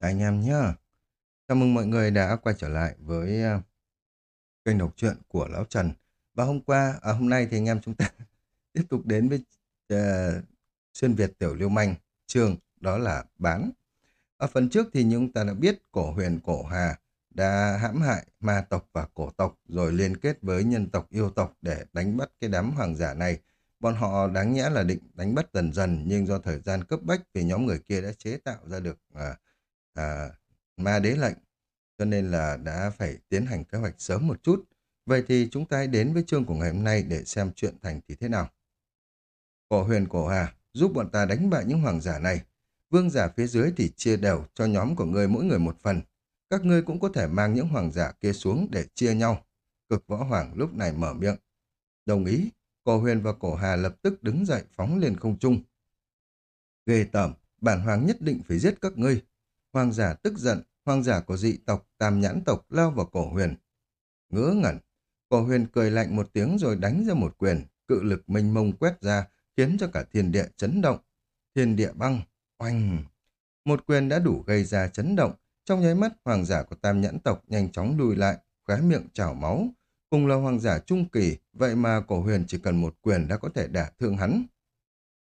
anh em nhá. Chào mừng mọi người đã quay trở lại với uh, kênh đọc truyện của Lão Trần. Và hôm qua, à, hôm nay thì anh em chúng ta tiếp tục đến với uh, xuyên Việt tiểu lưu manh Trường đó là bán. Ở phần trước thì chúng ta đã biết cổ huyền cổ hà đã hãm hại ma tộc và cổ tộc rồi liên kết với nhân tộc yêu tộc để đánh bắt cái đám hoàng giả này. Bọn họ đáng nhẽ là định đánh bắt dần dần nhưng do thời gian cấp bách thì nhóm người kia đã chế tạo ra được uh, à, ma đế lệnh, cho nên là đã phải tiến hành kế hoạch sớm một chút. Vậy thì chúng ta hãy đến với chương của ngày hôm nay để xem chuyện thành thì thế nào. Cổ huyền cổ hà giúp bọn ta đánh bại những hoàng giả này. Vương giả phía dưới thì chia đều cho nhóm của ngươi mỗi người một phần. Các ngươi cũng có thể mang những hoàng giả kia xuống để chia nhau. Cực võ hoàng lúc này mở miệng. Đồng ý, cổ huyền và cổ hà lập tức đứng dậy phóng lên không trung. Ghê tởm, bản hoàng nhất định phải giết các ngươi. Hoàng giả tức giận, hoàng giả của dị tộc, tam nhãn tộc lao vào cổ huyền. Ngứa ngẩn, cổ huyền cười lạnh một tiếng rồi đánh ra một quyền, cự lực mênh mông quét ra, khiến cho cả thiên địa chấn động. Thiên địa băng, oanh. Một quyền đã đủ gây ra chấn động, trong nháy mắt hoàng giả của tam nhãn tộc nhanh chóng lùi lại, khóe miệng trào máu. Cùng là hoàng giả trung kỳ, vậy mà cổ huyền chỉ cần một quyền đã có thể đả thương hắn.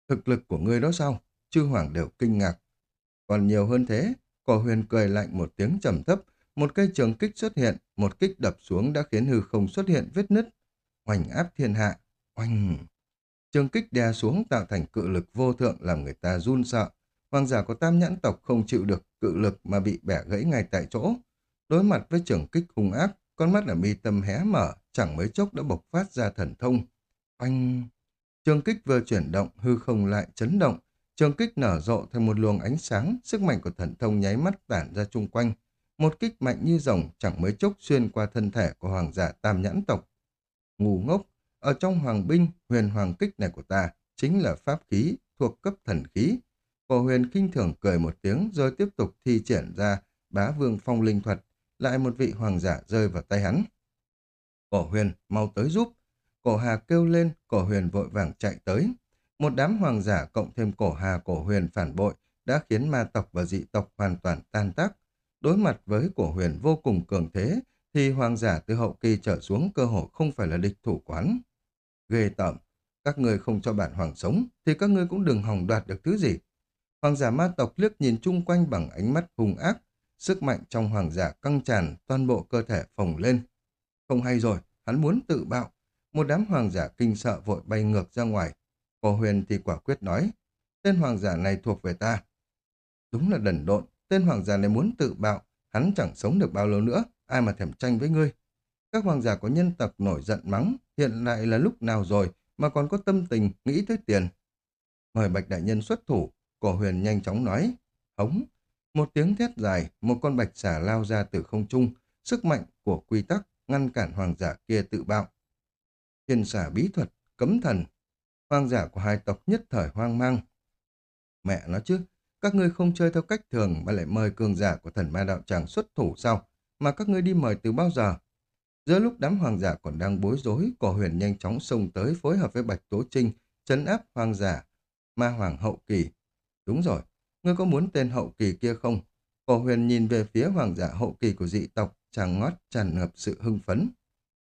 Thực lực của ngươi đó sao? Chư hoàng đều kinh ngạc. Còn nhiều hơn thế, Cổ huyền cười lạnh một tiếng trầm thấp, một cây trường kích xuất hiện, một kích đập xuống đã khiến hư không xuất hiện vết nứt. Hoành áp thiên hạ, oanh. Trường kích đè xuống tạo thành cự lực vô thượng làm người ta run sợ. Hoàng giả của tam nhãn tộc không chịu được cự lực mà bị bẻ gãy ngay tại chỗ. Đối mặt với trường kích hung ác, con mắt ở mi tâm hé mở, chẳng mấy chốc đã bộc phát ra thần thông. Oanh! Trường kích vừa chuyển động, hư không lại chấn động, Trường kích nở rộ thành một luồng ánh sáng, sức mạnh của thần thông nháy mắt tản ra chung quanh. Một kích mạnh như rồng chẳng mấy chốc xuyên qua thân thể của hoàng giả tam nhãn tộc. Ngu ngốc, ở trong hoàng binh, huyền hoàng kích này của ta chính là pháp khí thuộc cấp thần khí. Cổ huyền kinh thường cười một tiếng rồi tiếp tục thi triển ra bá vương phong linh thuật, lại một vị hoàng giả rơi vào tay hắn. Cổ huyền, mau tới giúp. Cổ hà kêu lên, cổ huyền vội vàng chạy tới. Một đám hoàng giả cộng thêm cổ hà cổ huyền phản bội đã khiến ma tộc và dị tộc hoàn toàn tan tác. Đối mặt với cổ huyền vô cùng cường thế, thì hoàng giả từ hậu kỳ trở xuống cơ hội không phải là địch thủ quán. Ghê tởm, các ngươi không cho bản hoàng sống, thì các ngươi cũng đừng hòng đoạt được thứ gì. Hoàng giả ma tộc liếc nhìn chung quanh bằng ánh mắt hung ác, sức mạnh trong hoàng giả căng tràn, toàn bộ cơ thể phồng lên. Không hay rồi, hắn muốn tự bạo. Một đám hoàng giả kinh sợ vội bay ngược ra ngoài, Hồ Huyền thì quả quyết nói, tên hoàng giả này thuộc về ta. Đúng là đần độn, tên hoàng giả này muốn tự bạo, hắn chẳng sống được bao lâu nữa, ai mà thèm tranh với ngươi. Các hoàng giả có nhân tộc nổi giận mắng, hiện lại là lúc nào rồi mà còn có tâm tình nghĩ tới tiền. Mời Bạch Đại Nhân xuất thủ, cổ huyền nhanh chóng nói, hống. Một tiếng thét dài, một con bạch xà lao ra từ không trung, sức mạnh của quy tắc ngăn cản hoàng giả kia tự bạo. Thiên xà bí thuật, cấm thần, Hoàng giả của hai tộc nhất thời hoang mang. Mẹ nó chứ, các ngươi không chơi theo cách thường mà lại mời cường giả của thần ma đạo tràng xuất thủ sao? Mà các ngươi đi mời từ bao giờ? Giữa lúc đám hoàng giả còn đang bối rối, cổ huyền nhanh chóng xông tới phối hợp với Bạch Tố Trinh, chấn áp hoàng giả, ma hoàng hậu kỳ. Đúng rồi, ngươi có muốn tên hậu kỳ kia không? Cổ huyền nhìn về phía hoàng giả hậu kỳ của dị tộc, chàng ngót tràn ngập sự hưng phấn.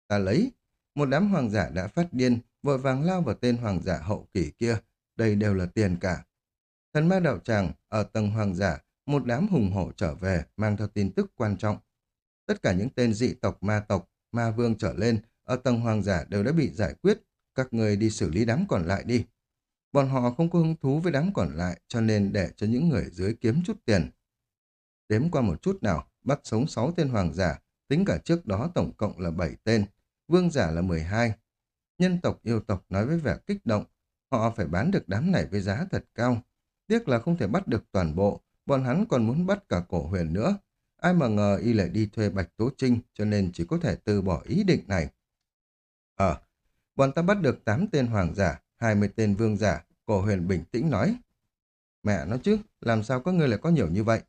Ta lấy, một đám hoàng giả đã phát điên, vội vàng lao vào tên hoàng giả hậu kỳ kia. Đây đều là tiền cả. Thần ma đạo tràng, ở tầng hoàng giả, một đám hùng hổ trở về, mang theo tin tức quan trọng. Tất cả những tên dị tộc ma tộc, ma vương trở lên, ở tầng hoàng giả đều đã bị giải quyết. Các người đi xử lý đám còn lại đi. Bọn họ không có hứng thú với đám còn lại, cho nên để cho những người dưới kiếm chút tiền. Đếm qua một chút nào, bắt sống 6 tên hoàng giả, tính cả trước đó tổng cộng là 7 tên, vương giả là 12, Nhân tộc yêu tộc nói với vẻ kích động, họ phải bán được đám này với giá thật cao. Tiếc là không thể bắt được toàn bộ, bọn hắn còn muốn bắt cả cổ huyền nữa. Ai mà ngờ y lại đi thuê Bạch Tố Trinh cho nên chỉ có thể từ bỏ ý định này. Ờ, bọn ta bắt được 8 tên hoàng giả, 20 tên vương giả, cổ huyền bình tĩnh nói. Mẹ nó chứ, làm sao các ngươi lại có nhiều như vậy?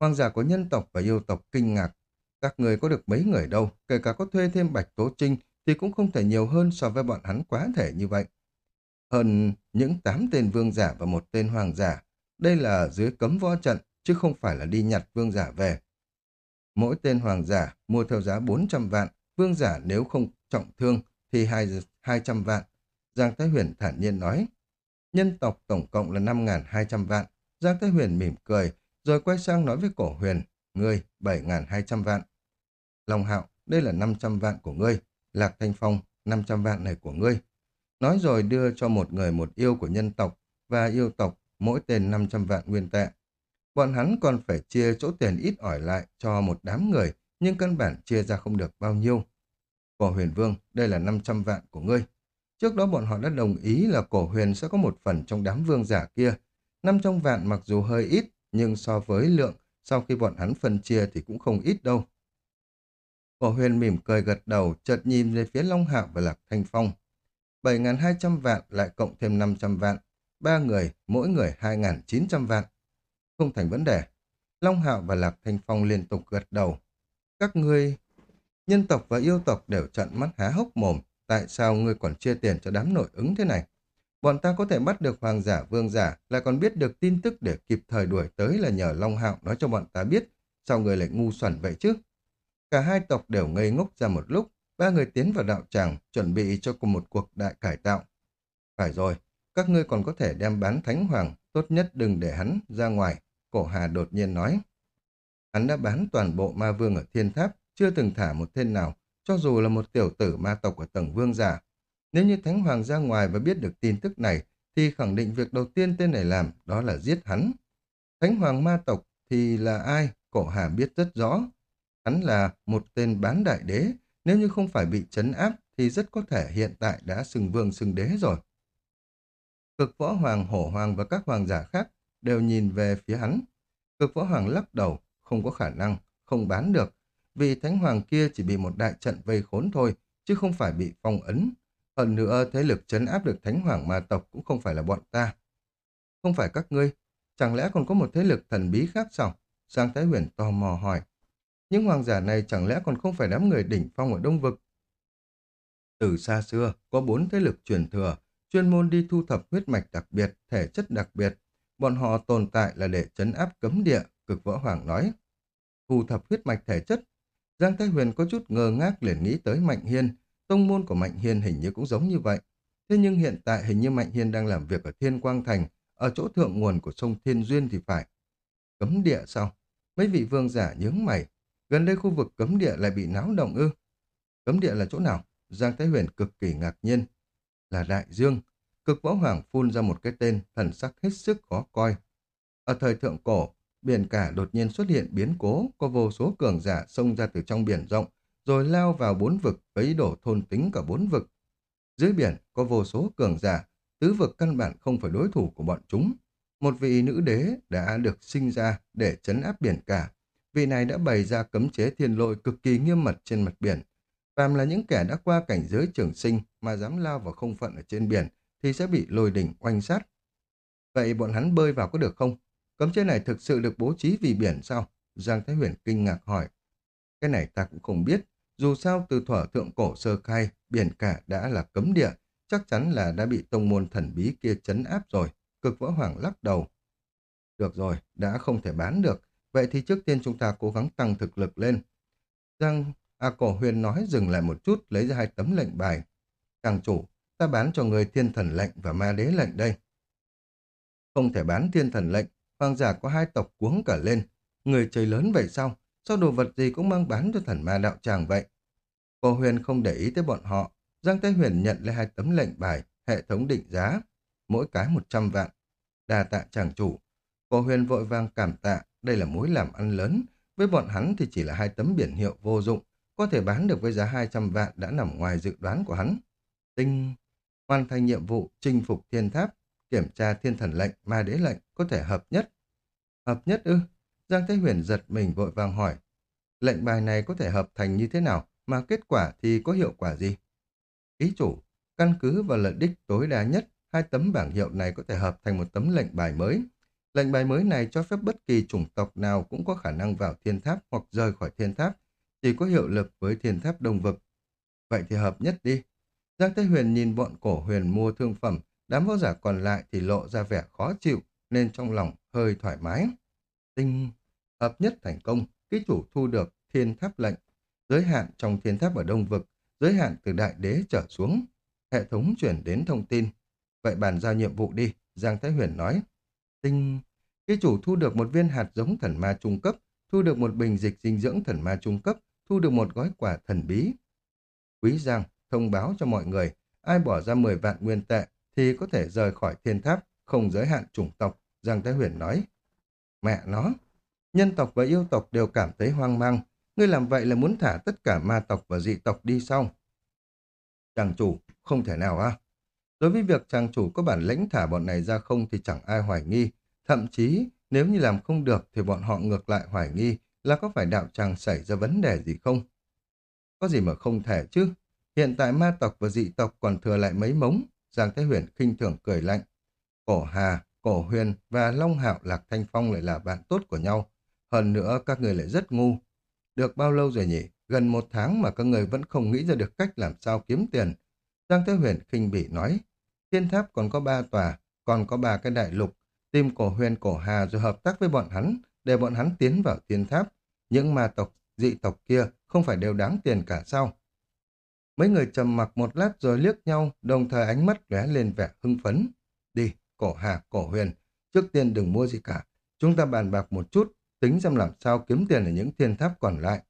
Hoàng giả của nhân tộc và yêu tộc kinh ngạc. Các người có được mấy người đâu, kể cả có thuê thêm Bạch Tố Trinh thì cũng không thể nhiều hơn so với bọn hắn quá thể như vậy. Hơn những tám tên vương giả và một tên hoàng giả, đây là dưới cấm võ trận, chứ không phải là đi nhặt vương giả về. Mỗi tên hoàng giả mua theo giá 400 vạn, vương giả nếu không trọng thương thì 200 vạn. Giang Thái Huyền thản nhiên nói. Nhân tộc tổng cộng là 5.200 vạn. Giang Thái Huyền mỉm cười, rồi quay sang nói với cổ huyền, ngươi 7.200 vạn. Long hạo, đây là 500 vạn của ngươi. Lạc Thanh Phong, 500 vạn này của ngươi. Nói rồi đưa cho một người một yêu của nhân tộc và yêu tộc mỗi tên 500 vạn nguyên tệ. Bọn hắn còn phải chia chỗ tiền ít ỏi lại cho một đám người, nhưng căn bản chia ra không được bao nhiêu. Cổ huyền vương, đây là 500 vạn của ngươi. Trước đó bọn họ đã đồng ý là cổ huyền sẽ có một phần trong đám vương giả kia. 500 vạn mặc dù hơi ít, nhưng so với lượng, sau khi bọn hắn phân chia thì cũng không ít đâu. Cổ huyền mỉm cười gật đầu, chợt nhìn về phía Long Hạo và Lạc Thanh Phong. 7.200 vạn lại cộng thêm 500 vạn. Ba người, mỗi người 2.900 vạn. Không thành vấn đề. Long Hạo và Lạc Thanh Phong liên tục gật đầu. Các ngươi, nhân tộc và yêu tộc đều trận mắt há hốc mồm. Tại sao ngươi còn chia tiền cho đám nội ứng thế này? Bọn ta có thể bắt được hoàng giả vương giả, lại còn biết được tin tức để kịp thời đuổi tới là nhờ Long Hạo nói cho bọn ta biết. Sao người lại ngu xuẩn vậy chứ? Cả hai tộc đều ngây ngốc ra một lúc, ba người tiến vào đạo tràng, chuẩn bị cho cùng một cuộc đại cải tạo. Phải rồi, các ngươi còn có thể đem bán thánh hoàng, tốt nhất đừng để hắn ra ngoài, cổ hà đột nhiên nói. Hắn đã bán toàn bộ ma vương ở thiên tháp, chưa từng thả một tên nào, cho dù là một tiểu tử ma tộc ở tầng vương giả. Nếu như thánh hoàng ra ngoài và biết được tin tức này, thì khẳng định việc đầu tiên tên này làm đó là giết hắn. Thánh hoàng ma tộc thì là ai? Cổ hà biết rất rõ. Hắn là một tên bán đại đế, nếu như không phải bị chấn áp thì rất có thể hiện tại đã xưng vương xưng đế rồi. Cực võ hoàng, hổ hoàng và các hoàng giả khác đều nhìn về phía hắn. Cực võ hoàng lắc đầu, không có khả năng, không bán được, vì thánh hoàng kia chỉ bị một đại trận vây khốn thôi, chứ không phải bị phong ấn. Hơn nữa, thế lực chấn áp được thánh hoàng ma tộc cũng không phải là bọn ta. Không phải các ngươi, chẳng lẽ còn có một thế lực thần bí khác sao? Giang Thái Huyền tò mò hỏi. Những hoàng giả này chẳng lẽ còn không phải đám người đỉnh phong ở Đông Vực? Từ xa xưa, có bốn thế lực truyền thừa, chuyên môn đi thu thập huyết mạch đặc biệt, thể chất đặc biệt. Bọn họ tồn tại là để chấn áp cấm địa, cực võ hoàng nói. Thu thập huyết mạch thể chất. Giang Thái Huyền có chút ngơ ngác liền nghĩ tới Mạnh Hiên. Tông môn của Mạnh Hiên hình như cũng giống như vậy. Thế nhưng hiện tại hình như Mạnh Hiên đang làm việc ở Thiên Quang Thành, ở chỗ thượng nguồn của sông Thiên Duyên thì phải. Cấm địa sao? Mấy vị vương giả nhướng mày, Gần đây khu vực cấm địa lại bị náo động ư. Cấm địa là chỗ nào? Giang Thái Huyền cực kỳ ngạc nhiên. Là Đại Dương. Cực võ hoàng phun ra một cái tên, thần sắc hết sức khó coi. Ở thời thượng cổ, biển cả đột nhiên xuất hiện biến cố, có vô số cường giả xông ra từ trong biển rộng, rồi lao vào bốn vực, ấy đổ thôn tính cả bốn vực. Dưới biển có vô số cường giả, tứ vực căn bản không phải đối thủ của bọn chúng. Một vị nữ đế đã được sinh ra để chấn áp biển cả, vị này đã bày ra cấm chế thiên lôi cực kỳ nghiêm mật trên mặt biển. Phàm là những kẻ đã qua cảnh giới trường sinh mà dám lao vào không phận ở trên biển thì sẽ bị lôi đỉnh oanh sát. Vậy bọn hắn bơi vào có được không? Cấm chế này thực sự được bố trí vì biển sao? Giang Thái Huyền kinh ngạc hỏi. Cái này ta cũng không biết. Dù sao từ thuở thượng cổ sơ khai, biển cả đã là cấm địa, chắc chắn là đã bị tông môn thần bí kia chấn áp rồi. Cực võ hoàng lắc đầu. Được rồi, đã không thể bán được, Vậy thì trước tiên chúng ta cố gắng tăng thực lực lên. Giang A Cổ Huyền nói dừng lại một chút, lấy ra hai tấm lệnh bài. Càng chủ, ta bán cho người thiên thần lệnh và ma đế lệnh đây. Không thể bán thiên thần lệnh, hoàng giả có hai tộc cuống cả lên. Người chơi lớn vậy sao? Sao đồ vật gì cũng mang bán cho thần ma đạo tràng vậy? Cổ Huyền không để ý tới bọn họ. Giang Thái Huyền nhận lấy hai tấm lệnh bài, hệ thống định giá. Mỗi cái 100 vạn. Đà tạ chàng chủ. Cổ Huyền vội vàng cảm tạ, đây là mối làm ăn lớn. Với bọn hắn thì chỉ là hai tấm biển hiệu vô dụng, có thể bán được với giá 200 vạn đã nằm ngoài dự đoán của hắn. Tinh hoàn thành nhiệm vụ chinh phục thiên tháp, kiểm tra thiên thần lệnh, ma đế lệnh có thể hợp nhất. Hợp nhất ư? Giang Thế Huyền giật mình vội vàng hỏi. Lệnh bài này có thể hợp thành như thế nào, mà kết quả thì có hiệu quả gì? Ý chủ, căn cứ vào lợi đích tối đa nhất, hai tấm bảng hiệu này có thể hợp thành một tấm lệnh bài mới. Lệnh bài mới này cho phép bất kỳ chủng tộc nào cũng có khả năng vào thiên tháp hoặc rời khỏi thiên tháp, chỉ có hiệu lực với thiên tháp đông vực. Vậy thì hợp nhất đi. Giang Thế Huyền nhìn bọn cổ huyền mua thương phẩm, đám võ giả còn lại thì lộ ra vẻ khó chịu, nên trong lòng hơi thoải mái. Tinh hợp nhất thành công, ký chủ thu được thiên tháp lệnh, giới hạn trong thiên tháp ở Đông Vực, giới hạn từ đại đế trở xuống. Hệ thống chuyển đến thông tin. Vậy bàn giao nhiệm vụ đi, Giang Thái Huyền nói. Tinh, ký chủ thu được một viên hạt giống thần ma trung cấp, thu được một bình dịch dinh dưỡng thần ma trung cấp, thu được một gói quả thần bí. Quý Giang thông báo cho mọi người, ai bỏ ra 10 vạn nguyên tệ thì có thể rời khỏi thiên tháp, không giới hạn chủng tộc, Giang Thái Huyền nói. Mẹ nó, nhân tộc và yêu tộc đều cảm thấy hoang mang, ngươi làm vậy là muốn thả tất cả ma tộc và dị tộc đi sau. Chàng chủ, không thể nào à? Đối với việc chàng chủ có bản lĩnh thả bọn này ra không thì chẳng ai hoài nghi, thậm chí nếu như làm không được thì bọn họ ngược lại hoài nghi là có phải đạo tràng xảy ra vấn đề gì không? Có gì mà không thể chứ? Hiện tại ma tộc và dị tộc còn thừa lại mấy mống, Giang Thái Huyền khinh thường cười lạnh. Cổ Hà, Cổ Huyền và Long Hạo Lạc Thanh Phong lại là bạn tốt của nhau. Hơn nữa các người lại rất ngu. Được bao lâu rồi nhỉ? Gần một tháng mà các người vẫn không nghĩ ra được cách làm sao kiếm tiền. Giang Thế Huyền khinh bỉ nói. Thiên tháp còn có ba tòa, còn có ba cái đại lục. Tìm cổ huyền cổ hà rồi hợp tác với bọn hắn, để bọn hắn tiến vào thiên tháp. Những ma tộc, dị tộc kia không phải đều đáng tiền cả sao? Mấy người trầm mặc một lát rồi liếc nhau, đồng thời ánh mắt lóe lên vẻ hưng phấn. Đi, cổ hà, cổ huyền, trước tiên đừng mua gì cả. Chúng ta bàn bạc một chút, tính xem làm sao kiếm tiền ở những thiên tháp còn lại.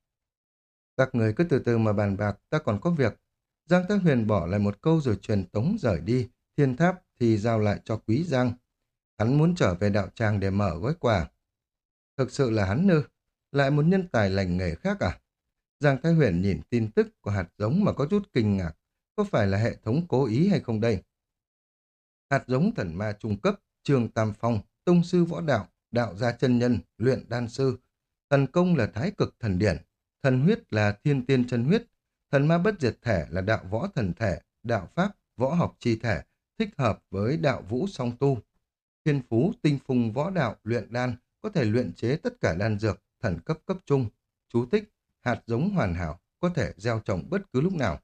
Các người cứ từ từ mà bàn bạc, ta còn có việc. Giang Tác Huyền bỏ lại một câu rồi truyền tống rời đi, thiên tháp thì giao lại cho Quý Giang. Hắn muốn trở về đạo tràng để mở gói quà. Thực sự là hắn nư, lại một nhân tài lành nghề khác à? Giang Thái Huyền nhìn tin tức của hạt giống mà có chút kinh ngạc. Có phải là hệ thống cố ý hay không đây? Hạt giống thần ma trung cấp, trường Tam Phong, tông sư võ đạo, đạo gia chân nhân, luyện đan sư. Thần công là thái cực thần điển, thần huyết là thiên tiên chân huyết, thần ma bất diệt thể là đạo võ thần thể, đạo pháp, võ học chi thể, thích hợp với đạo vũ song tu. Thiên phú tinh phùng võ đạo luyện đan có thể luyện chế tất cả đan dược, thần cấp cấp trung. Chú thích, hạt giống hoàn hảo, có thể gieo trồng bất cứ lúc nào.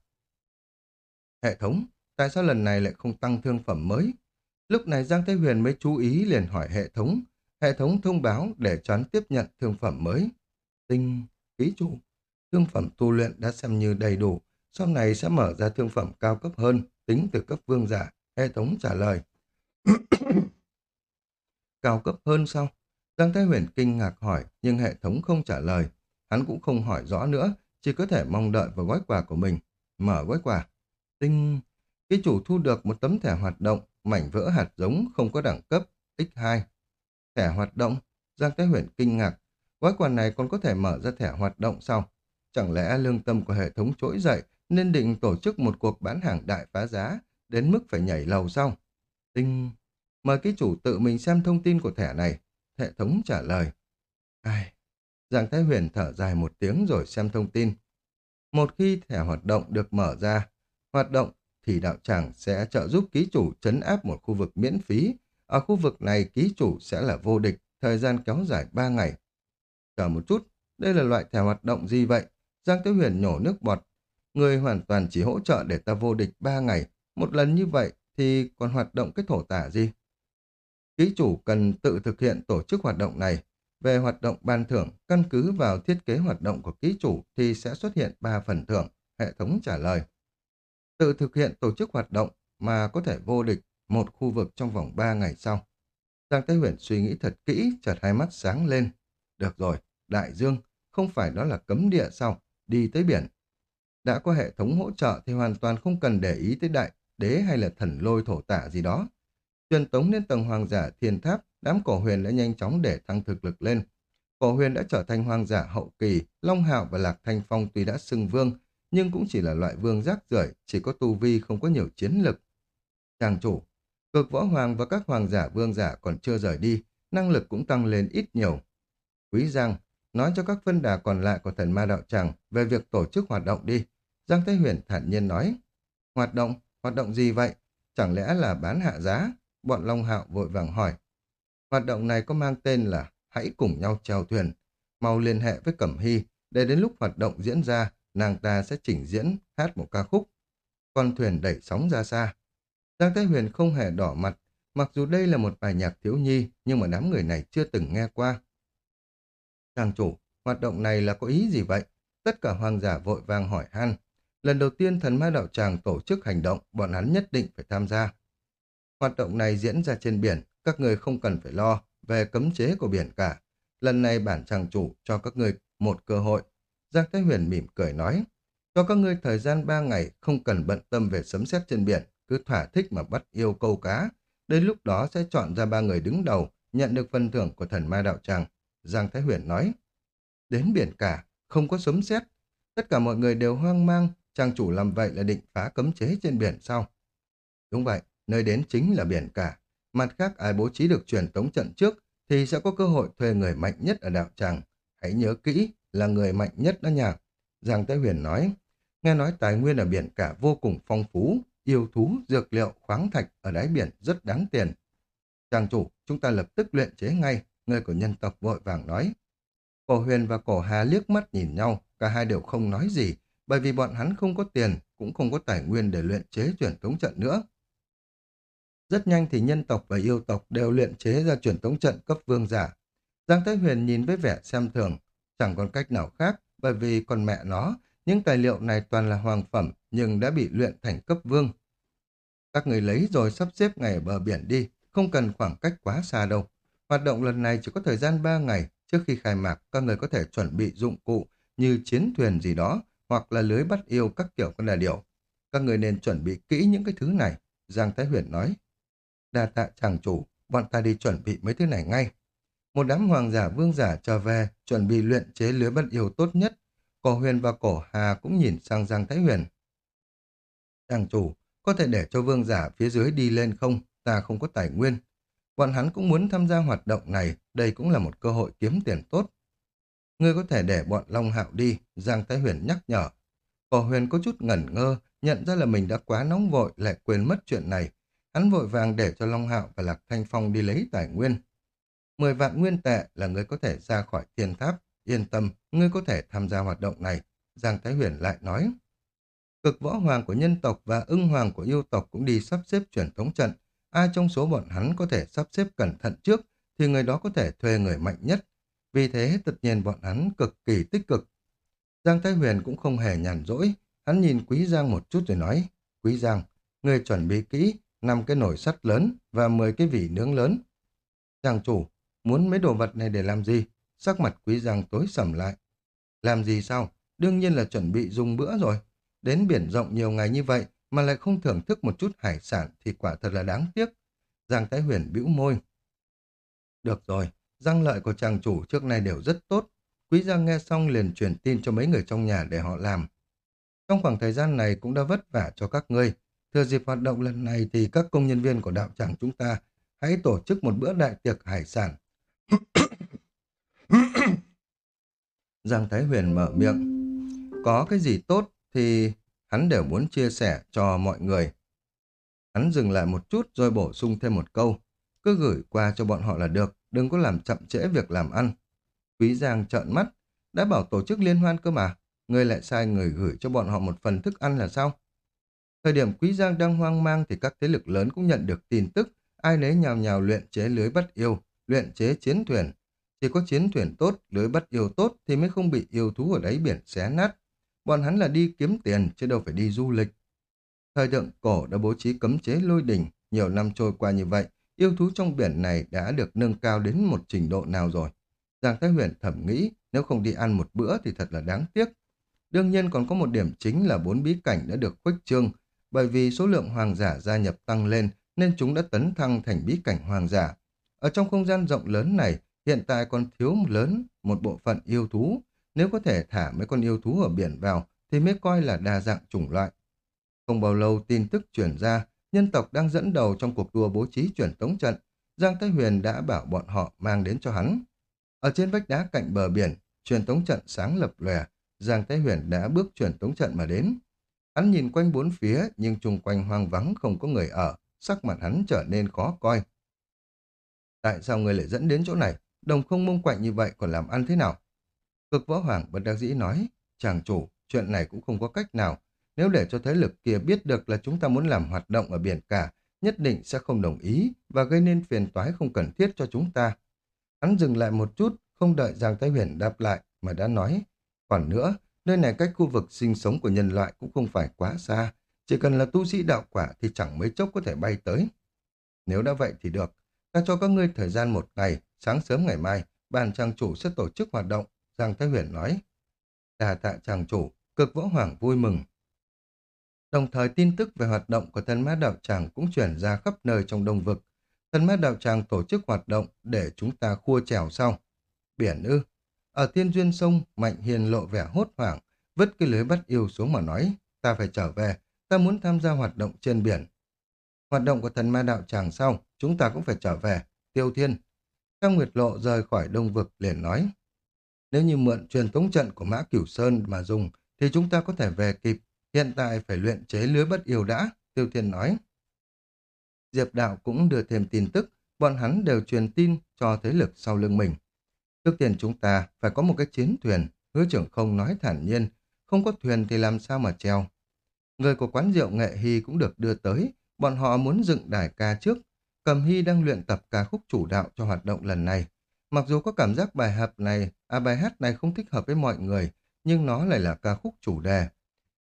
Hệ thống, tại sao lần này lại không tăng thương phẩm mới? Lúc này Giang Thế Huyền mới chú ý liền hỏi hệ thống. Hệ thống thông báo để choán tiếp nhận thương phẩm mới. Tinh, ký chủ, thương phẩm tu luyện đã xem như đầy đủ. Sau này sẽ mở ra thương phẩm cao cấp hơn, tính từ cấp vương giả. Hệ thống trả lời. cao cấp hơn sao? Giang Thái Huyền kinh ngạc hỏi, nhưng hệ thống không trả lời. Hắn cũng không hỏi rõ nữa, chỉ có thể mong đợi vào gói quà của mình. Mở gói quà. Tinh... Ký chủ thu được một tấm thẻ hoạt động, mảnh vỡ hạt giống không có đẳng cấp, X2. Thẻ hoạt động? Giang Thái Huyền kinh ngạc. Gói quà này còn có thể mở ra thẻ hoạt động sao? Chẳng lẽ lương tâm của hệ thống trỗi dậy nên định tổ chức một cuộc bán hàng đại phá giá đến mức phải nhảy lầu sao? Tinh... Mời ký chủ tự mình xem thông tin của thẻ này. Hệ thống trả lời. Ai... Giang Thái Huyền thở dài một tiếng rồi xem thông tin. Một khi thẻ hoạt động được mở ra, hoạt động thì đạo tràng sẽ trợ giúp ký chủ chấn áp một khu vực miễn phí. Ở khu vực này ký chủ sẽ là vô địch, thời gian kéo dài 3 ngày. Chờ một chút, đây là loại thẻ hoạt động gì vậy? Giang thái Huyền nhổ nước bọt. Người hoàn toàn chỉ hỗ trợ để ta vô địch 3 ngày. Một lần như vậy thì còn hoạt động cái thổ tả gì? Ký chủ cần tự thực hiện tổ chức hoạt động này. Về hoạt động ban thưởng, căn cứ vào thiết kế hoạt động của ký chủ thì sẽ xuất hiện 3 phần thưởng. Hệ thống trả lời tự thực hiện tổ chức hoạt động mà có thể vô địch một khu vực trong vòng 3 ngày sau. Giang Thái Huyền suy nghĩ thật kỹ, chợt hai mắt sáng lên. Được rồi, đại dương, không phải đó là cấm địa sao, đi tới biển. Đã có hệ thống hỗ trợ thì hoàn toàn không cần để ý tới đại đế hay là thần lôi thổ tả gì đó. Truyền tống lên tầng hoàng giả thiên tháp, đám cổ huyền đã nhanh chóng để tăng thực lực lên. Cổ huyền đã trở thành hoàng giả hậu kỳ, Long Hạo và Lạc Thanh Phong tuy đã xưng vương, nhưng cũng chỉ là loại vương rác rưởi, chỉ có tu vi không có nhiều chiến lực. Chàng chủ, cực võ hoàng và các hoàng giả vương giả còn chưa rời đi, năng lực cũng tăng lên ít nhiều. Quý Giang, nói cho các phân đà còn lại của thần ma đạo tràng về việc tổ chức hoạt động đi. Giang Thế Huyền thản nhiên nói. Hoạt động? Hoạt động gì vậy? Chẳng lẽ là bán hạ giá? Bọn Long Hạo vội vàng hỏi. Hoạt động này có mang tên là Hãy cùng nhau chèo thuyền. Mau liên hệ với Cẩm Hy để đến lúc hoạt động diễn ra nàng ta sẽ chỉnh diễn hát một ca khúc. Con thuyền đẩy sóng ra xa. Giang Thái Huyền không hề đỏ mặt, mặc dù đây là một bài nhạc thiếu nhi, nhưng mà đám người này chưa từng nghe qua. Chàng chủ, hoạt động này là có ý gì vậy? Tất cả hoàng giả vội vàng hỏi han. Lần đầu tiên thần ma đạo tràng tổ chức hành động, bọn hắn nhất định phải tham gia. Hoạt động này diễn ra trên biển, các người không cần phải lo về cấm chế của biển cả. Lần này bản chàng chủ cho các người một cơ hội. Giang Thái Huyền mỉm cười nói, cho các ngươi thời gian ba ngày không cần bận tâm về sấm sét trên biển, cứ thỏa thích mà bắt yêu câu cá. Đến lúc đó sẽ chọn ra ba người đứng đầu, nhận được phần thưởng của thần ma đạo tràng. Giang Thái Huyền nói, đến biển cả, không có sấm sét. Tất cả mọi người đều hoang mang, trang chủ làm vậy là định phá cấm chế trên biển sao? Đúng vậy, nơi đến chính là biển cả. Mặt khác ai bố trí được truyền tống trận trước thì sẽ có cơ hội thuê người mạnh nhất ở đạo tràng. Hãy nhớ kỹ là người mạnh nhất đó nhà. Giang Tế Huyền nói, nghe nói tài nguyên ở biển cả vô cùng phong phú, yêu thú, dược liệu, khoáng thạch ở đáy biển rất đáng tiền. Chàng chủ, chúng ta lập tức luyện chế ngay, người của nhân tộc vội vàng nói. Cổ huyền và cổ hà liếc mắt nhìn nhau, cả hai đều không nói gì, bởi vì bọn hắn không có tiền, cũng không có tài nguyên để luyện chế truyền thống trận nữa. Rất nhanh thì nhân tộc và yêu tộc đều luyện chế ra truyền thống trận cấp vương giả. Giang Thái Huyền nhìn với vẻ xem thường, chẳng còn cách nào khác, bởi vì con mẹ nó, những tài liệu này toàn là hoàng phẩm, nhưng đã bị luyện thành cấp vương. Các người lấy rồi sắp xếp ngày ở bờ biển đi, không cần khoảng cách quá xa đâu. Hoạt động lần này chỉ có thời gian 3 ngày, trước khi khai mạc các người có thể chuẩn bị dụng cụ như chiến thuyền gì đó, hoặc là lưới bắt yêu các kiểu con đà điểu. Các người nên chuẩn bị kỹ những cái thứ này, Giang Thái Huyền nói. Đa tạ chàng chủ, bọn ta đi chuẩn bị mấy thứ này ngay. Một đám hoàng giả vương giả trở về, chuẩn bị luyện chế lưới bắt yêu tốt nhất. Cổ huyền và cổ hà cũng nhìn sang Giang Thái Huyền. Chàng chủ, có thể để cho vương giả phía dưới đi lên không? Ta không có tài nguyên. Bọn hắn cũng muốn tham gia hoạt động này, đây cũng là một cơ hội kiếm tiền tốt. Ngươi có thể để bọn Long Hạo đi, Giang Thái Huyền nhắc nhở. Cổ huyền có chút ngẩn ngơ, nhận ra là mình đã quá nóng vội lại quên mất chuyện này. Hắn vội vàng để cho Long Hạo và Lạc Thanh Phong đi lấy tài nguyên. Mười vạn nguyên tệ là ngươi có thể ra khỏi thiên tháp. Yên tâm, ngươi có thể tham gia hoạt động này. Giang Thái Huyền lại nói. Cực võ hoàng của nhân tộc và ưng hoàng của yêu tộc cũng đi sắp xếp truyền thống trận. Ai trong số bọn hắn có thể sắp xếp cẩn thận trước thì người đó có thể thuê người mạnh nhất. Vì thế tất nhiên bọn hắn cực kỳ tích cực. Giang Thái Huyền cũng không hề nhàn rỗi. Hắn nhìn Quý Giang một chút rồi nói. Quý Giang, người chuẩn bị kỹ năm cái nồi sắt lớn và 10 cái vỉ nướng lớn. Giang chủ, muốn mấy đồ vật này để làm gì? Sắc mặt Quý Giang tối sầm lại. Làm gì sao? Đương nhiên là chuẩn bị dùng bữa rồi. Đến biển rộng nhiều ngày như vậy mà lại không thưởng thức một chút hải sản thì quả thật là đáng tiếc. Giang Thái Huyền bĩu môi. Được rồi, răng lợi của chàng chủ trước nay đều rất tốt. Quý Giang nghe xong liền truyền tin cho mấy người trong nhà để họ làm. Trong khoảng thời gian này cũng đã vất vả cho các ngươi. Thừa dịp hoạt động lần này thì các công nhân viên của đạo tràng chúng ta hãy tổ chức một bữa đại tiệc hải sản. Giang Thái Huyền mở miệng. Có cái gì tốt thì hắn đều muốn chia sẻ cho mọi người. Hắn dừng lại một chút rồi bổ sung thêm một câu. Cứ gửi qua cho bọn họ là được, đừng có làm chậm trễ việc làm ăn. Quý Giang trợn mắt, đã bảo tổ chức liên hoan cơ mà, người lại sai người gửi cho bọn họ một phần thức ăn là sao? Thời điểm Quý Giang đang hoang mang thì các thế lực lớn cũng nhận được tin tức, ai nấy nhào nhào luyện chế lưới bắt yêu, luyện chế chiến thuyền. Chỉ có chiến thuyền tốt, lưới bắt yêu tốt thì mới không bị yêu thú ở đáy biển xé nát. Bọn hắn là đi kiếm tiền chứ đâu phải đi du lịch. Thời thượng cổ đã bố trí cấm chế lôi đỉnh, nhiều năm trôi qua như vậy, yêu thú trong biển này đã được nâng cao đến một trình độ nào rồi. Giang Thái Huyền thẩm nghĩ nếu không đi ăn một bữa thì thật là đáng tiếc. Đương nhiên còn có một điểm chính là bốn bí cảnh đã được khuếch trương, bởi vì số lượng hoàng giả gia nhập tăng lên nên chúng đã tấn thăng thành bí cảnh hoàng giả. Ở trong không gian rộng lớn này, hiện tại còn thiếu một lớn một bộ phận yêu thú. Nếu có thể thả mấy con yêu thú ở biển vào thì mới coi là đa dạng chủng loại. Không bao lâu tin tức chuyển ra, nhân tộc đang dẫn đầu trong cuộc đua bố trí chuyển tống trận. Giang Thái Huyền đã bảo bọn họ mang đến cho hắn. Ở trên vách đá cạnh bờ biển, truyền tống trận sáng lập lòe, Giang Thái Huyền đã bước truyền tống trận mà đến. Hắn nhìn quanh bốn phía nhưng chung quanh hoang vắng không có người ở, sắc mặt hắn trở nên khó coi. Tại sao người lại dẫn đến chỗ này? Đồng không mông quạnh như vậy còn làm ăn thế nào? Cực võ hoàng bất đắc dĩ nói, chàng chủ, chuyện này cũng không có cách nào. Nếu để cho thế lực kia biết được là chúng ta muốn làm hoạt động ở biển cả, nhất định sẽ không đồng ý và gây nên phiền toái không cần thiết cho chúng ta. Hắn dừng lại một chút, không đợi Giang Thái Huyền đáp lại mà đã nói. Còn nữa, nơi này cách khu vực sinh sống của nhân loại cũng không phải quá xa. Chỉ cần là tu sĩ đạo quả thì chẳng mấy chốc có thể bay tới. Nếu đã vậy thì được. Ta cho các ngươi thời gian một ngày, sáng sớm ngày mai, bàn trang chủ sẽ tổ chức hoạt động. Giang Thái Huyền nói. Đà tạ trang chủ, cực võ hoàng vui mừng. Đồng thời tin tức về hoạt động của thân mát đạo tràng cũng chuyển ra khắp nơi trong đông vực. Thân mát đạo tràng tổ chức hoạt động để chúng ta khua trèo sau. Biển ư. Ở thiên duyên sông, Mạnh Hiền lộ vẻ hốt hoảng, vứt cái lưới bắt yêu xuống mà nói, ta phải trở về, ta muốn tham gia hoạt động trên biển. Hoạt động của thần ma đạo tràng xong chúng ta cũng phải trở về. Tiêu Thiên. Cao Nguyệt Lộ rời khỏi đông vực liền nói. Nếu như mượn truyền thống trận của Mã Cửu Sơn mà dùng, thì chúng ta có thể về kịp. Hiện tại phải luyện chế lưới bất yêu đã, Tiêu Thiên nói. Diệp Đạo cũng đưa thêm tin tức, bọn hắn đều truyền tin cho thế lực sau lưng mình. Trước tiên chúng ta phải có một cái chiến thuyền, hứa trưởng không nói thản nhiên, không có thuyền thì làm sao mà treo. Người của quán rượu nghệ hy cũng được đưa tới, bọn họ muốn dựng đài ca trước. Cầm hy đang luyện tập ca khúc chủ đạo cho hoạt động lần này. Mặc dù có cảm giác bài hợp này, à bài hát này không thích hợp với mọi người, nhưng nó lại là ca khúc chủ đề.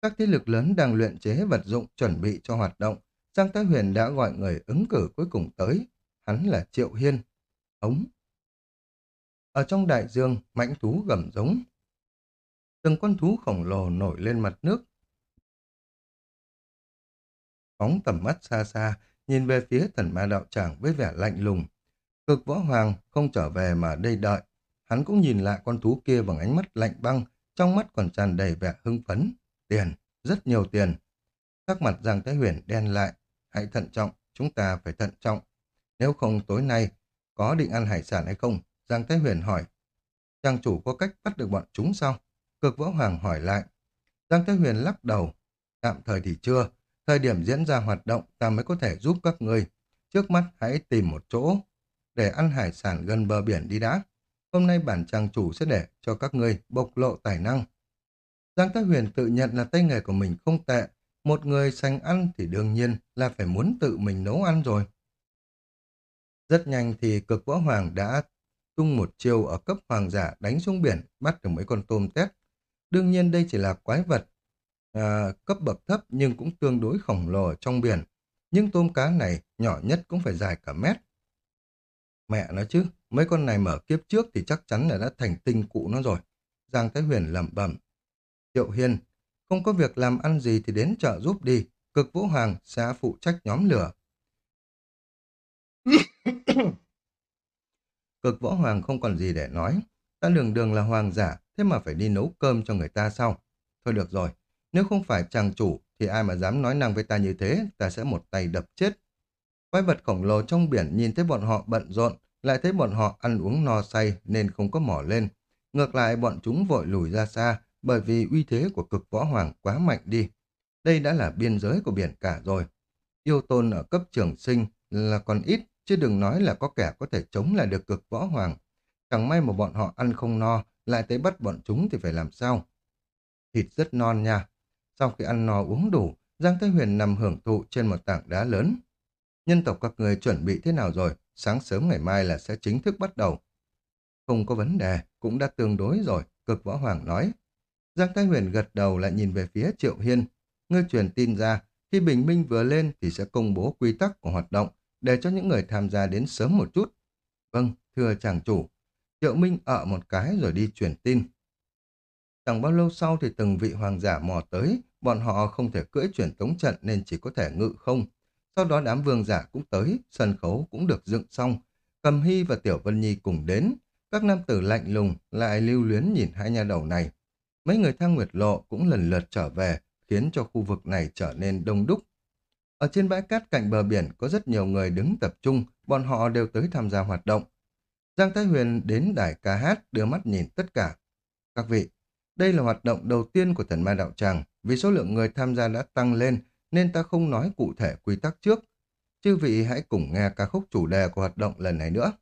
Các thế lực lớn đang luyện chế vật dụng chuẩn bị cho hoạt động. Giang Thái Huyền đã gọi người ứng cử cuối cùng tới. Hắn là Triệu Hiên. Ống. Ở trong đại dương, mãnh thú gầm giống. Từng con thú khổng lồ nổi lên mặt nước. Phóng tầm mắt xa xa, nhìn về phía thần ma đạo tràng với vẻ lạnh lùng. Cực võ hoàng không trở về mà đây đợi. Hắn cũng nhìn lại con thú kia bằng ánh mắt lạnh băng, trong mắt còn tràn đầy vẻ hưng phấn. Tiền, rất nhiều tiền. Sắc mặt Giang Thái Huyền đen lại. Hãy thận trọng, chúng ta phải thận trọng. Nếu không tối nay, có định ăn hải sản hay không? Giang Thái Huyền hỏi. Trang chủ có cách bắt được bọn chúng sao? Cực võ hoàng hỏi lại. Giang Thái Huyền lắc đầu. Tạm thời thì chưa. Thời điểm diễn ra hoạt động ta mới có thể giúp các ngươi. Trước mắt hãy tìm một chỗ để ăn hải sản gần bờ biển đi đã. Hôm nay bản trang chủ sẽ để cho các ngươi bộc lộ tài năng. Giang Thái Huyền tự nhận là tay nghề của mình không tệ. Một người sành ăn thì đương nhiên là phải muốn tự mình nấu ăn rồi. Rất nhanh thì cực võ hoàng đã tung một chiêu ở cấp hoàng giả đánh xuống biển, bắt được mấy con tôm tét. Đương nhiên đây chỉ là quái vật à, cấp bậc thấp nhưng cũng tương đối khổng lồ trong biển. Nhưng tôm cá này nhỏ nhất cũng phải dài cả mét. Mẹ nói chứ, mấy con này mở kiếp trước thì chắc chắn là đã thành tinh cụ nó rồi. Giang Thái Huyền lẩm bẩm. Triệu Hiên, không có việc làm ăn gì thì đến chợ giúp đi. Cực Vũ Hoàng sẽ phụ trách nhóm lửa. Cực Võ Hoàng không còn gì để nói. Ta đường đường là hoàng giả, thế mà phải đi nấu cơm cho người ta sao? Thôi được rồi, nếu không phải chàng chủ thì ai mà dám nói năng với ta như thế, ta sẽ một tay đập chết. Quái vật khổng lồ trong biển nhìn thấy bọn họ bận rộn, lại thấy bọn họ ăn uống no say nên không có mỏ lên. Ngược lại bọn chúng vội lùi ra xa bởi vì uy thế của cực võ hoàng quá mạnh đi. Đây đã là biên giới của biển cả rồi. Yêu tôn ở cấp trường sinh là còn ít, chứ đừng nói là có kẻ có thể chống lại được cực võ hoàng. Chẳng may mà bọn họ ăn không no, lại tới bắt bọn chúng thì phải làm sao? Thịt rất non nha. Sau khi ăn no uống đủ, Giang Thái Huyền nằm hưởng thụ trên một tảng đá lớn. Nhân tộc các người chuẩn bị thế nào rồi? Sáng sớm ngày mai là sẽ chính thức bắt đầu. Không có vấn đề, cũng đã tương đối rồi, cực võ hoàng nói. Giang Thái Huyền gật đầu lại nhìn về phía Triệu Hiên. Ngươi truyền tin ra, khi bình minh vừa lên thì sẽ công bố quy tắc của hoạt động để cho những người tham gia đến sớm một chút. Vâng, thưa chàng chủ. Triệu Minh ở một cái rồi đi truyền tin. Chẳng bao lâu sau thì từng vị hoàng giả mò tới, bọn họ không thể cưỡi truyền tống trận nên chỉ có thể ngự không. Sau đó đám vương giả cũng tới, sân khấu cũng được dựng xong. Cầm Hy và Tiểu Vân Nhi cùng đến. Các nam tử lạnh lùng lại lưu luyến nhìn hai nhà đầu này. Mấy người thang nguyệt lộ cũng lần lượt trở về, khiến cho khu vực này trở nên đông đúc. Ở trên bãi cát cạnh bờ biển có rất nhiều người đứng tập trung, bọn họ đều tới tham gia hoạt động. Giang Thái Huyền đến đài ca hát đưa mắt nhìn tất cả. Các vị, đây là hoạt động đầu tiên của thần ma đạo tràng, vì số lượng người tham gia đã tăng lên nên ta không nói cụ thể quy tắc trước. Chư vị hãy cùng nghe ca khúc chủ đề của hoạt động lần này nữa.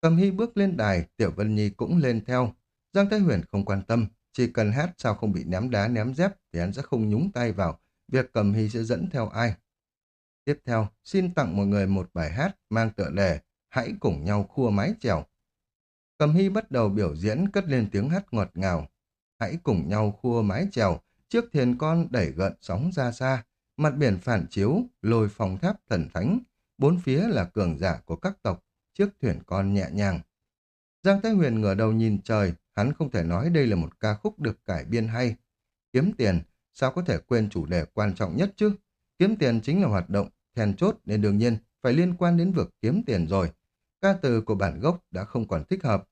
Cầm Hy bước lên đài, Tiểu Vân Nhi cũng lên theo. Giang Thái Huyền không quan tâm, chỉ cần hát sao không bị ném đá ném dép thì hắn sẽ không nhúng tay vào việc Cầm Hy sẽ dẫn theo ai. Tiếp theo, xin tặng mọi người một bài hát mang tựa đề Hãy cùng nhau khua mái chèo. Cầm Hy bắt đầu biểu diễn cất lên tiếng hát ngọt ngào. Hãy cùng nhau khua mái chèo, chiếc thuyền con đẩy gợn sóng ra xa, mặt biển phản chiếu, lôi phong tháp thần thánh, bốn phía là cường giả của các tộc, chiếc thuyền con nhẹ nhàng. Giang Thái Huyền ngửa đầu nhìn trời, hắn không thể nói đây là một ca khúc được cải biên hay. Kiếm tiền, sao có thể quên chủ đề quan trọng nhất chứ? Kiếm tiền chính là hoạt động then chốt nên đương nhiên phải liên quan đến việc kiếm tiền rồi. Ca từ của bản gốc đã không còn thích hợp.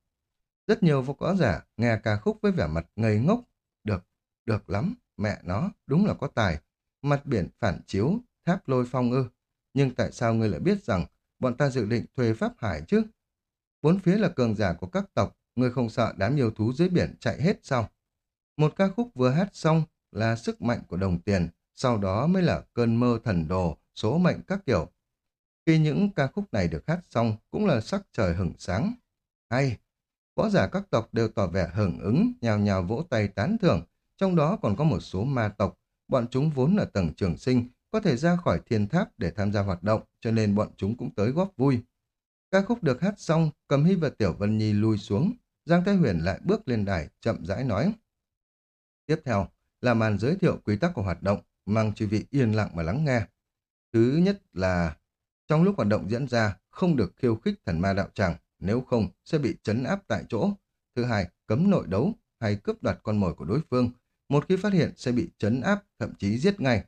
Rất nhiều vô có giả nghe ca khúc với vẻ mặt ngây ngốc. Được, được lắm, mẹ nó, đúng là có tài. Mặt biển phản chiếu, tháp lôi phong ư. Nhưng tại sao ngươi lại biết rằng bọn ta dự định thuê Pháp Hải chứ? Bốn phía là cường giả của các tộc, ngươi không sợ đám yêu thú dưới biển chạy hết sao? Một ca khúc vừa hát xong là sức mạnh của đồng tiền, sau đó mới là cơn mơ thần đồ, số mệnh các kiểu. Khi những ca khúc này được hát xong cũng là sắc trời hửng sáng. Hay, võ giả các tộc đều tỏ vẻ hưởng ứng, nhào nhào vỗ tay tán thưởng, trong đó còn có một số ma tộc, bọn chúng vốn là tầng trường sinh, có thể ra khỏi thiên tháp để tham gia hoạt động, cho nên bọn chúng cũng tới góp vui. Ca khúc được hát xong, Cầm Hy và Tiểu Vân Nhi lui xuống, Giang Thái Huyền lại bước lên đài, chậm rãi nói. Tiếp theo là màn giới thiệu quy tắc của hoạt động, mang chư vị yên lặng mà lắng nghe. Thứ nhất là, trong lúc hoạt động diễn ra, không được khiêu khích thần ma đạo tràng, nếu không sẽ bị chấn áp tại chỗ. Thứ hai, cấm nội đấu hay cướp đoạt con mồi của đối phương. Một khi phát hiện sẽ bị chấn áp, thậm chí giết ngay.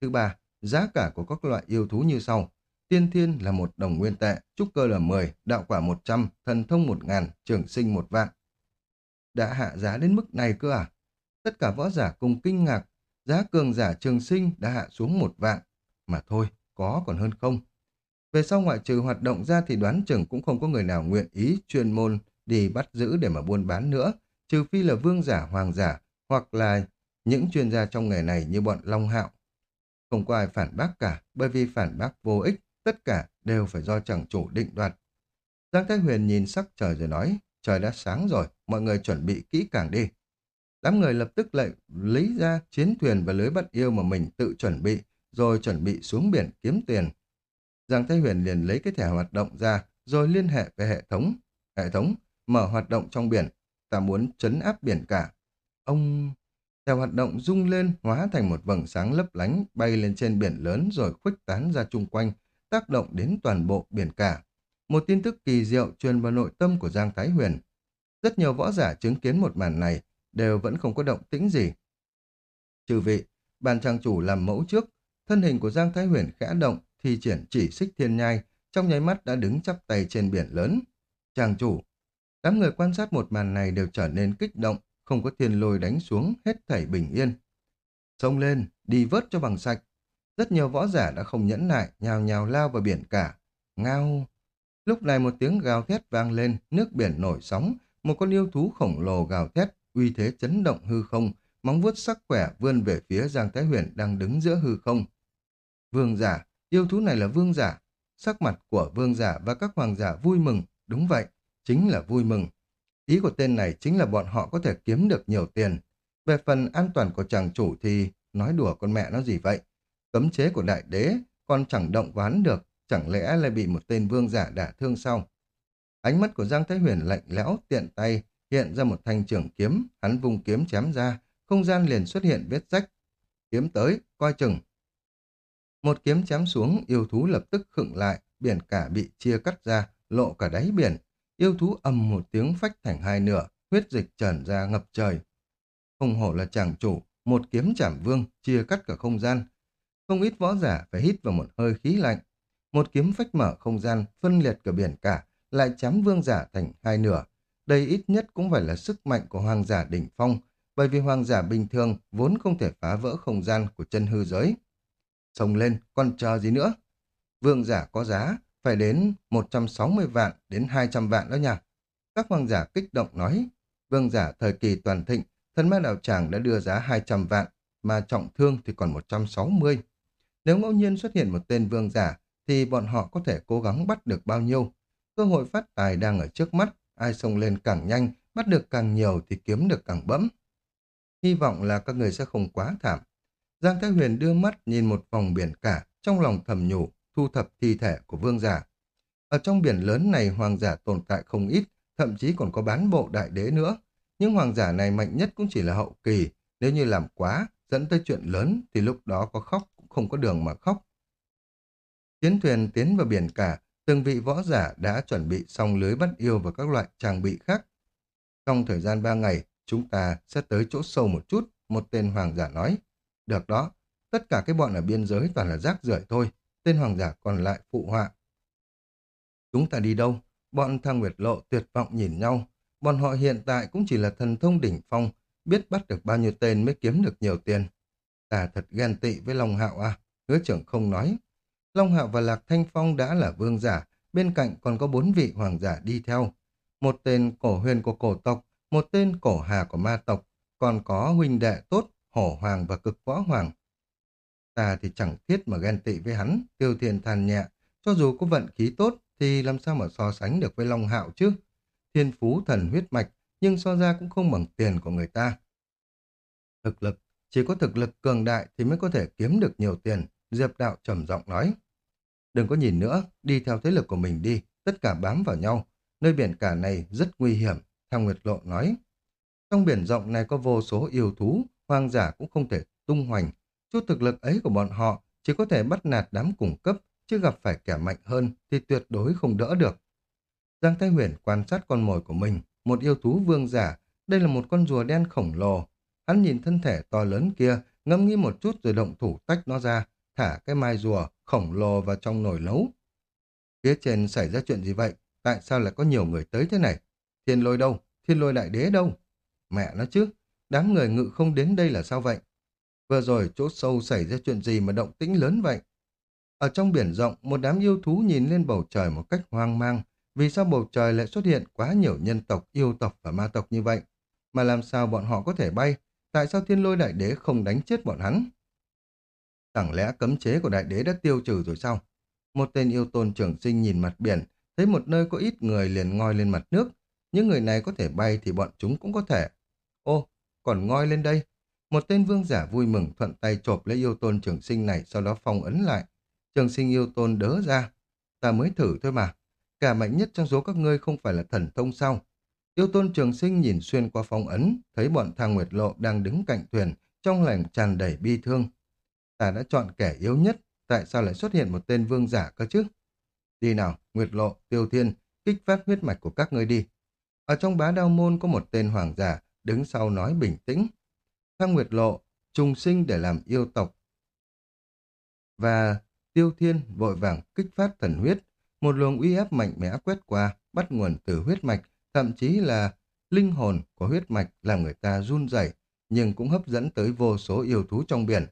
Thứ ba, giá cả của các loại yêu thú như sau. Tiên thiên là một đồng nguyên tệ, trúc cơ là 10, đạo quả 100, thần thông 1000, trường sinh một vạn. Đã hạ giá đến mức này cơ à? Tất cả võ giả cùng kinh ngạc, giá cường giả trường sinh đã hạ xuống một vạn. Mà thôi, có còn hơn không. Về sau ngoại trừ hoạt động ra thì đoán chừng cũng không có người nào nguyện ý chuyên môn đi bắt giữ để mà buôn bán nữa, trừ phi là vương giả, hoàng giả, hoặc là những chuyên gia trong nghề này như bọn Long Hạo. Không có ai phản bác cả, bởi vì phản bác vô ích, tất cả đều phải do chẳng chủ định đoạt. Giang Thái Huyền nhìn sắc trời rồi nói, trời đã sáng rồi, mọi người chuẩn bị kỹ càng đi. Đám người lập tức lại lấy ra chiến thuyền và lưới bắt yêu mà mình tự chuẩn bị, rồi chuẩn bị xuống biển kiếm tiền. Giang Thái Huyền liền lấy cái thẻ hoạt động ra, rồi liên hệ với hệ thống. Hệ thống, mở hoạt động trong biển, ta muốn chấn áp biển cả. Ông... Thẻ hoạt động rung lên, hóa thành một vầng sáng lấp lánh, bay lên trên biển lớn rồi khuếch tán ra chung quanh, tác động đến toàn bộ biển cả. Một tin tức kỳ diệu truyền vào nội tâm của Giang Thái Huyền. Rất nhiều võ giả chứng kiến một màn này, đều vẫn không có động tĩnh gì. Trừ vị, bàn trang chủ làm mẫu trước, thân hình của Giang Thái Huyền khẽ động, thi triển chỉ xích thiên nhai, trong nháy mắt đã đứng chắp tay trên biển lớn. Chàng chủ, đám người quan sát một màn này đều trở nên kích động, không có thiên lôi đánh xuống, hết thảy bình yên. Xông lên, đi vớt cho bằng sạch. Rất nhiều võ giả đã không nhẫn nại, nhào nhào lao vào biển cả. Ngao! Lúc này một tiếng gào thét vang lên, nước biển nổi sóng, một con yêu thú khổng lồ gào thét, uy thế chấn động hư không, móng vuốt sắc khỏe vươn về phía Giang Thái Huyền đang đứng giữa hư không. Vương giả, yêu thú này là vương giả. Sắc mặt của vương giả và các hoàng giả vui mừng, đúng vậy, chính là vui mừng. Ý của tên này chính là bọn họ có thể kiếm được nhiều tiền. Về phần an toàn của chàng chủ thì nói đùa con mẹ nó gì vậy? Cấm chế của đại đế còn chẳng động ván được, chẳng lẽ lại bị một tên vương giả đả thương sau? Ánh mắt của Giang Thái Huyền lạnh lẽo, tiện tay, hiện ra một thanh trường kiếm, hắn vùng kiếm chém ra, không gian liền xuất hiện vết rách. Kiếm tới, coi chừng. Một kiếm chém xuống, yêu thú lập tức khựng lại, biển cả bị chia cắt ra, lộ cả đáy biển. Yêu thú ầm một tiếng phách thành hai nửa, huyết dịch tràn ra ngập trời. Không hổ là chàng chủ, một kiếm chảm vương, chia cắt cả không gian. Không ít võ giả phải hít vào một hơi khí lạnh. Một kiếm phách mở không gian, phân liệt cả biển cả, lại chém vương giả thành hai nửa. Đây ít nhất cũng phải là sức mạnh của hoàng giả đỉnh phong, bởi vì hoàng giả bình thường vốn không thể phá vỡ không gian của chân hư giới. Xông lên, còn chờ gì nữa? Vương giả có giá, phải đến 160 vạn đến 200 vạn đó nha. Các hoàng giả kích động nói, vương giả thời kỳ toàn thịnh, thần ma đạo tràng đã đưa giá 200 vạn, mà trọng thương thì còn 160. Nếu ngẫu nhiên xuất hiện một tên vương giả, thì bọn họ có thể cố gắng bắt được bao nhiêu. Cơ hội phát tài đang ở trước mắt, ai xông lên càng nhanh, bắt được càng nhiều thì kiếm được càng bẫm. Hy vọng là các người sẽ không quá thảm. Giang Thái Huyền đưa mắt nhìn một vòng biển cả, trong lòng thầm nhủ, thu thập thi thể của vương giả. Ở trong biển lớn này hoàng giả tồn tại không ít, thậm chí còn có bán bộ đại đế nữa. nhưng hoàng giả này mạnh nhất cũng chỉ là hậu kỳ, nếu như làm quá, dẫn tới chuyện lớn thì lúc đó có khóc cũng không có đường mà khóc. Chiến thuyền tiến vào biển cả, từng vị võ giả đã chuẩn bị xong lưới bắt yêu và các loại trang bị khác. Trong thời gian ba ngày, chúng ta sẽ tới chỗ sâu một chút, một tên hoàng giả nói. Được đó, tất cả cái bọn ở biên giới toàn là rác rưởi thôi, tên hoàng giả còn lại phụ họa. Chúng ta đi đâu? Bọn thang Nguyệt Lộ tuyệt vọng nhìn nhau. Bọn họ hiện tại cũng chỉ là thần thông đỉnh phong, biết bắt được bao nhiêu tên mới kiếm được nhiều tiền. Ta thật ghen tị với Long Hạo à, hứa trưởng không nói. Long Hạo và Lạc Thanh Phong đã là vương giả, bên cạnh còn có bốn vị hoàng giả đi theo. Một tên cổ huyền của cổ tộc, một tên cổ hà của ma tộc, còn có huynh đệ tốt, hổ hoàng và cực võ hoàng. Ta thì chẳng thiết mà ghen tị với hắn, tiêu thiền than nhẹ, cho dù có vận khí tốt thì làm sao mà so sánh được với Long Hạo chứ? Thiên phú thần huyết mạch, nhưng so ra cũng không bằng tiền của người ta. Thực lực, chỉ có thực lực cường đại thì mới có thể kiếm được nhiều tiền, Diệp Đạo trầm giọng nói. Đừng có nhìn nữa, đi theo thế lực của mình đi, tất cả bám vào nhau. Nơi biển cả này rất nguy hiểm, Thang Nguyệt Lộ nói. Trong biển rộng này có vô số yêu thú, hoang giả cũng không thể tung hoành. Chút thực lực ấy của bọn họ chỉ có thể bắt nạt đám cung cấp, chứ gặp phải kẻ mạnh hơn thì tuyệt đối không đỡ được. Giang Thái Huyền quan sát con mồi của mình, một yêu thú vương giả, đây là một con rùa đen khổng lồ. Hắn nhìn thân thể to lớn kia, ngẫm nghĩ một chút rồi động thủ tách nó ra, thả cái mai rùa khổng lồ vào trong nồi nấu. Phía trên xảy ra chuyện gì vậy? Tại sao lại có nhiều người tới thế này? Thiên lôi đâu? Thiên lôi đại đế đâu? Mẹ nó chứ, đám người ngự không đến đây là sao vậy? Vừa rồi chỗ sâu xảy ra chuyện gì mà động tĩnh lớn vậy? Ở trong biển rộng, một đám yêu thú nhìn lên bầu trời một cách hoang mang. Vì sao bầu trời lại xuất hiện quá nhiều nhân tộc, yêu tộc và ma tộc như vậy? Mà làm sao bọn họ có thể bay? Tại sao thiên lôi đại đế không đánh chết bọn hắn? Chẳng lẽ cấm chế của đại đế đã tiêu trừ rồi sao? Một tên yêu tôn trưởng sinh nhìn mặt biển, thấy một nơi có ít người liền ngoi lên mặt nước. Những người này có thể bay thì bọn chúng cũng có thể. Còn ngoi lên đây. Một tên vương giả vui mừng thuận tay chộp lấy yêu tôn trường sinh này sau đó phong ấn lại. Trường sinh yêu tôn đỡ ra. Ta mới thử thôi mà. Cả mạnh nhất trong số các ngươi không phải là thần thông sao. Yêu tôn trường sinh nhìn xuyên qua phong ấn, thấy bọn thang nguyệt lộ đang đứng cạnh thuyền, trong lành tràn đầy bi thương. Ta đã chọn kẻ yếu nhất, tại sao lại xuất hiện một tên vương giả cơ chứ? Đi nào, Nguyệt Lộ, Tiêu Thiên, kích phát huyết mạch của các ngươi đi. Ở trong bá đao môn có một tên hoàng giả, đứng sau nói bình tĩnh. Thang Nguyệt Lộ, trùng sinh để làm yêu tộc. Và Tiêu Thiên vội vàng kích phát thần huyết, một luồng uy áp mạnh mẽ quét qua, bắt nguồn từ huyết mạch, thậm chí là linh hồn của huyết mạch làm người ta run rẩy, nhưng cũng hấp dẫn tới vô số yêu thú trong biển.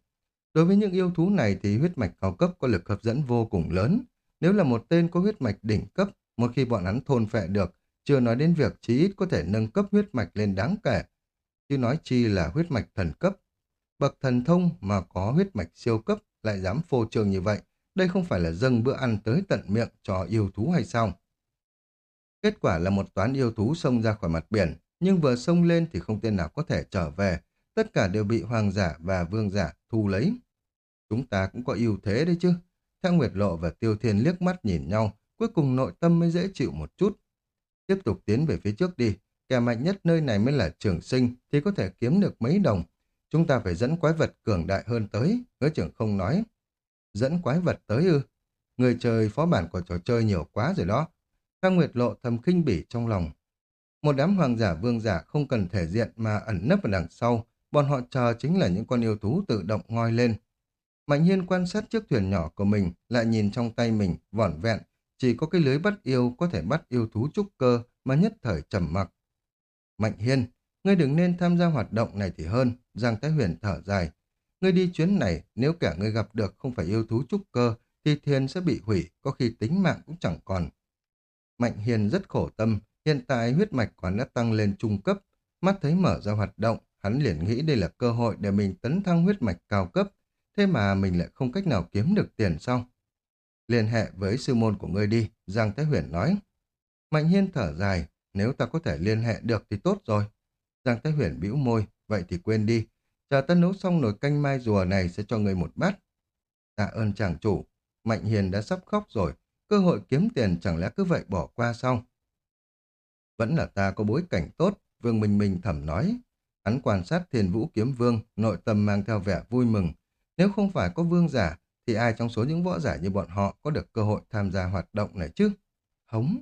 Đối với những yêu thú này thì huyết mạch cao cấp có lực hấp dẫn vô cùng lớn. Nếu là một tên có huyết mạch đỉnh cấp, một khi bọn hắn thôn phệ được, chưa nói đến việc chí ít có thể nâng cấp huyết mạch lên đáng kể. Chứ nói chi là huyết mạch thần cấp. Bậc thần thông mà có huyết mạch siêu cấp lại dám phô trương như vậy, đây không phải là dâng bữa ăn tới tận miệng cho yêu thú hay sao? Kết quả là một toán yêu thú xông ra khỏi mặt biển, nhưng vừa xông lên thì không tên nào có thể trở về, tất cả đều bị hoàng giả và vương giả thu lấy. Chúng ta cũng có ưu thế đấy chứ. Theo Nguyệt Lộ và Tiêu Thiên liếc mắt nhìn nhau, cuối cùng nội tâm mới dễ chịu một chút. Tiếp tục tiến về phía trước đi, kẻ mạnh nhất nơi này mới là trường sinh, thì có thể kiếm được mấy đồng. Chúng ta phải dẫn quái vật cường đại hơn tới, hứa trưởng không nói. Dẫn quái vật tới ư? Người chơi phó bản của trò chơi nhiều quá rồi đó. Thang Nguyệt Lộ thầm khinh bỉ trong lòng. Một đám hoàng giả vương giả không cần thể diện mà ẩn nấp ở đằng sau, bọn họ chờ chính là những con yêu thú tự động ngoi lên. Mạnh Hiên quan sát chiếc thuyền nhỏ của mình, lại nhìn trong tay mình, vỏn vẹn, chỉ có cái lưới bắt yêu có thể bắt yêu thú trúc cơ mà nhất thời trầm mặc. Mạnh Hiên, ngươi đừng nên tham gia hoạt động này thì hơn, Giang Thái Huyền thở dài. Ngươi đi chuyến này, nếu cả ngươi gặp được không phải yêu thú trúc cơ, thì thiên sẽ bị hủy, có khi tính mạng cũng chẳng còn. Mạnh Hiên rất khổ tâm, hiện tại huyết mạch quán đã tăng lên trung cấp, mắt thấy mở ra hoạt động, hắn liền nghĩ đây là cơ hội để mình tấn thăng huyết mạch cao cấp, thế mà mình lại không cách nào kiếm được tiền xong Liên hệ với sư môn của ngươi đi, Giang Thái Huyền nói. Mạnh Hiên thở dài, nếu ta có thể liên hệ được thì tốt rồi. Giang Thái Huyền bĩu môi, vậy thì quên đi. Chờ ta nấu xong nồi canh mai rùa này sẽ cho người một bát. Tạ ơn chàng chủ, Mạnh Hiền đã sắp khóc rồi, cơ hội kiếm tiền chẳng lẽ cứ vậy bỏ qua xong? Vẫn là ta có bối cảnh tốt, Vương Minh Minh thầm nói. Hắn quan sát thiên vũ kiếm vương, nội tâm mang theo vẻ vui mừng. Nếu không phải có vương giả, thì ai trong số những võ giả như bọn họ có được cơ hội tham gia hoạt động này chứ? Hống!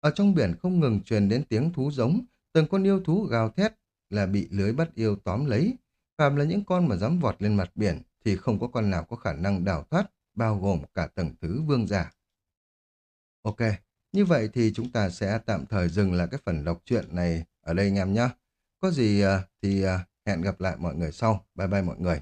Ở trong biển không ngừng truyền đến tiếng thú giống, từng con yêu thú gào thét là bị lưới bắt yêu tóm lấy. Phạm là những con mà dám vọt lên mặt biển thì không có con nào có khả năng đào thoát, bao gồm cả tầng thứ vương giả. Ok, như vậy thì chúng ta sẽ tạm thời dừng lại cái phần đọc truyện này ở đây anh em nhé. Có gì à, thì à, hẹn gặp lại mọi người sau. Bye bye mọi người.